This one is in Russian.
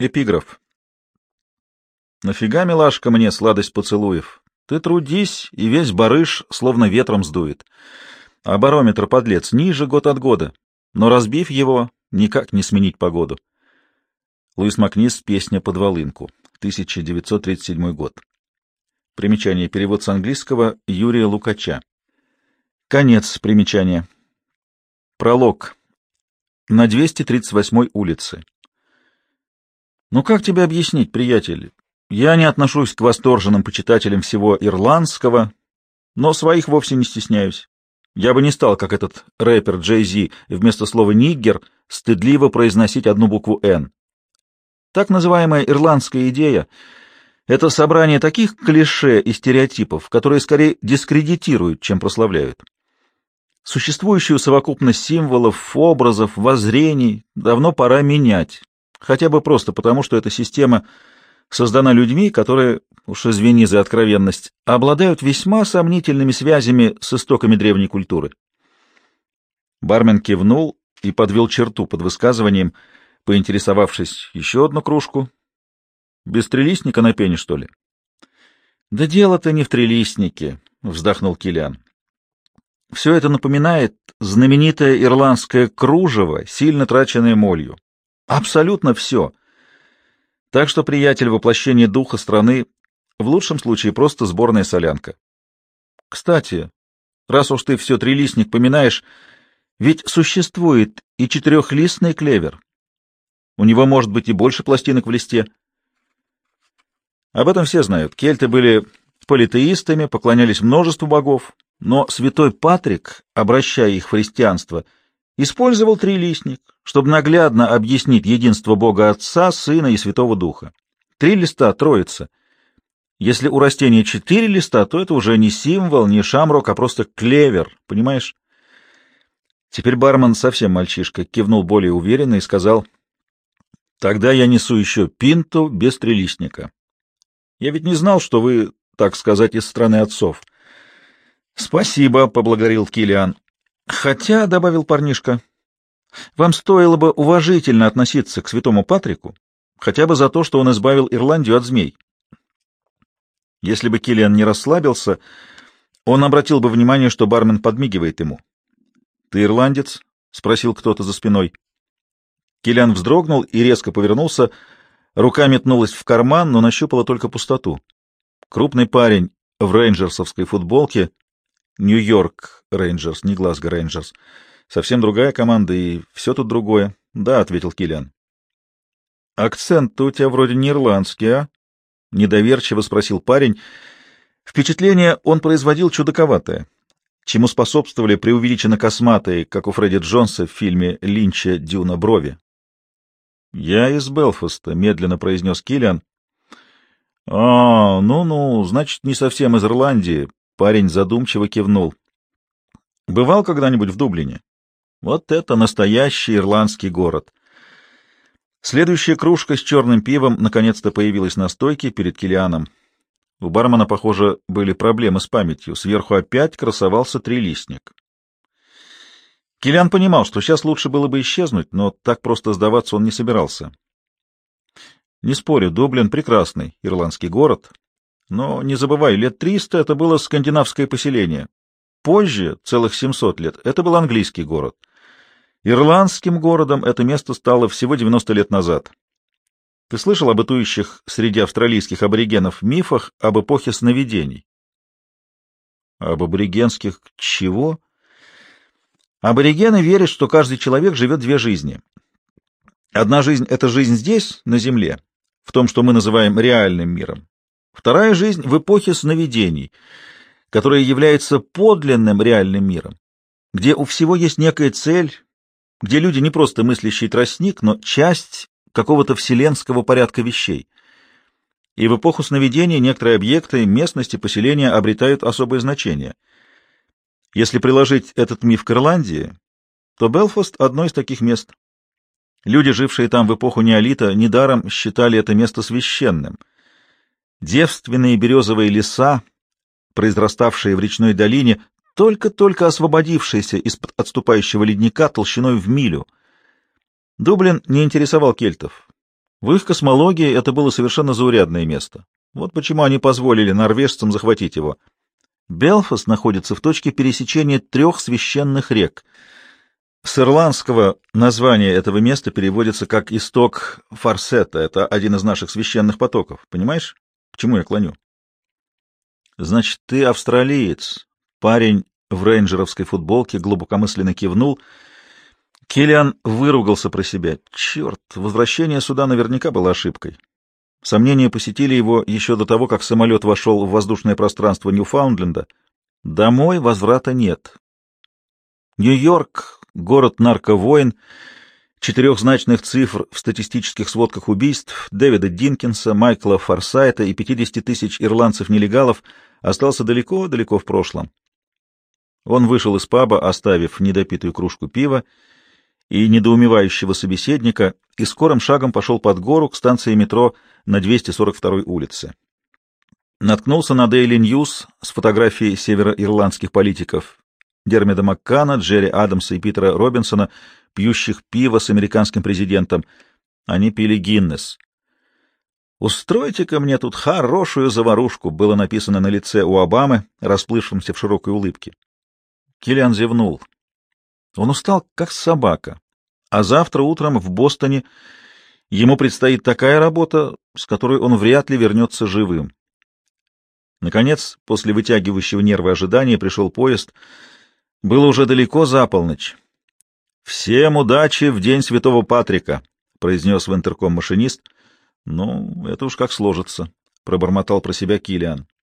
Эпиграф. Нафига, милашка, мне сладость поцелуев? Ты трудись, и весь барыш словно ветром сдует. А барометр, подлец, ниже год от года. Но разбив его, никак не сменить погоду. Луис Макнис, песня под волынку, 1937 год. Примечание. Перевод с английского Юрия Лукача. Конец примечания. Пролог. На 238 улице. Ну как тебе объяснить, приятель? Я не отношусь к восторженным почитателям всего ирландского, но своих вовсе не стесняюсь. Я бы не стал, как этот рэпер Джей Зи, вместо слова «ниггер» стыдливо произносить одну букву «Н». Так называемая ирландская идея — это собрание таких клише и стереотипов, которые скорее дискредитируют, чем прославляют. Существующую совокупность символов, образов, воззрений давно пора менять, хотя бы просто потому, что эта система — создана людьми, которые, уж извини за откровенность, обладают весьма сомнительными связями с истоками древней культуры. Бармен кивнул и подвел черту под высказыванием, поинтересовавшись еще одну кружку. Без трелистника на пене, что ли? — Да дело-то не в трелистнике, — вздохнул Килиан. Все это напоминает знаменитое ирландское кружево, сильно траченное молью. Абсолютно все. Так что, приятель, воплощение духа страны в лучшем случае просто сборная солянка. Кстати, раз уж ты все трилистник поминаешь, ведь существует и четырехлистный клевер. У него может быть и больше пластинок в листе. Об этом все знают. Кельты были политеистами, поклонялись множеству богов, но святой Патрик, обращая их в христианство, — использовал трилистник, чтобы наглядно объяснить единство Бога Отца, Сына и Святого Духа. Три листа — троица. Если у растения четыре листа, то это уже не символ, не шамрок, а просто клевер, понимаешь? Теперь бармен, совсем мальчишка, кивнул более уверенно и сказал, «Тогда я несу еще пинту без трилистника. Я ведь не знал, что вы, так сказать, из страны отцов». «Спасибо», — поблагодарил Килиан. Хотя, — добавил парнишка, — вам стоило бы уважительно относиться к святому Патрику, хотя бы за то, что он избавил Ирландию от змей. Если бы Киллиан не расслабился, он обратил бы внимание, что бармен подмигивает ему. — Ты ирландец? — спросил кто-то за спиной. Киллиан вздрогнул и резко повернулся. Рука метнулась в карман, но нащупала только пустоту. Крупный парень в рейнджерсовской футболке Нью-Йорк Рейнджерс, не Глазго Рейнджерс. Совсем другая команда, и все тут другое. Да, — ответил Киллиан. Акцент у тебя вроде не ирландский, а? — недоверчиво спросил парень. Впечатление он производил чудаковатое, чему способствовали преувеличенно косматые, как у Фредди Джонса в фильме Линча «Дюна брови». — Я из Белфаста, — медленно произнес Киллиан. — А, ну-ну, значит, не совсем из Ирландии, Парень задумчиво кивнул. «Бывал когда-нибудь в Дублине?» «Вот это настоящий ирландский город!» Следующая кружка с черным пивом наконец-то появилась на стойке перед Килианом. У бармена, похоже, были проблемы с памятью. Сверху опять красовался трилистник. Килиан понимал, что сейчас лучше было бы исчезнуть, но так просто сдаваться он не собирался. Не спорю, Дублин — прекрасный ирландский город, но не забывай, лет триста это было скандинавское поселение. Позже, целых семьсот лет, это был английский город. Ирландским городом это место стало всего 90 лет назад. Ты слышал о бытующих среди австралийских аборигенов мифах об эпохе сновидений? Об аборигенских чего? Аборигены верят, что каждый человек живет две жизни. Одна жизнь — это жизнь здесь, на Земле, в том, что мы называем реальным миром. Вторая жизнь в эпохе сновидений, которая является подлинным реальным миром, где у всего есть некая цель, где люди не просто мыслящий тростник, но часть какого-то вселенского порядка вещей. И в эпоху сновидений некоторые объекты, местности, поселения обретают особое значение. Если приложить этот миф к Ирландии, то Белфаст — одно из таких мест. Люди, жившие там в эпоху неолита, недаром считали это место священным — Девственные березовые леса, произраставшие в речной долине, только-только освободившиеся из-под отступающего ледника толщиной в милю. Дублин не интересовал кельтов. В их космологии это было совершенно заурядное место. Вот почему они позволили норвежцам захватить его. Белфаст находится в точке пересечения трех священных рек. С ирландского название этого места переводится как «исток Фарсета». Это один из наших священных потоков. Понимаешь, чему я клоню? Значит, ты австралиец. Парень в рейнджеровской футболке глубокомысленно кивнул. Киллиан выругался про себя. Черт, возвращение сюда наверняка было ошибкой. Сомнения посетили его еще до того, как самолет вошел в воздушное пространство Ньюфаундленда. Домой возврата нет. Нью-Йорк — город нарковоин, четырехзначных цифр в статистических сводках убийств Дэвида Динкинса, Майкла Форсайта и 50 тысяч ирландцев-нелегалов остался далеко-далеко в прошлом. Он вышел из паба, оставив недопитую кружку пива и недоумевающего собеседника, и скорым шагом пошел под гору к станции метро на 242-й улице. Наткнулся на Daily News с фотографией североирландских политиков Дермида Маккана, Джерри Адамса и Питера Робинсона, пьющих пиво с американским президентом. Они пили Гиннес. «Устройте-ка мне тут хорошую заварушку», было написано на лице у Обамы, расплывшемся в широкой улыбке. Киллиан зевнул. Он устал, как собака. А завтра утром в Бостоне ему предстоит такая работа, с которой он вряд ли вернется живым. Наконец, после вытягивающего нервы ожидания, пришел поезд. Было уже далеко за полночь. «Всем удачи в день Святого Патрика», — произнес в интерком машинист. «Ну, это уж как сложится», — пробормотал про себя Килиан.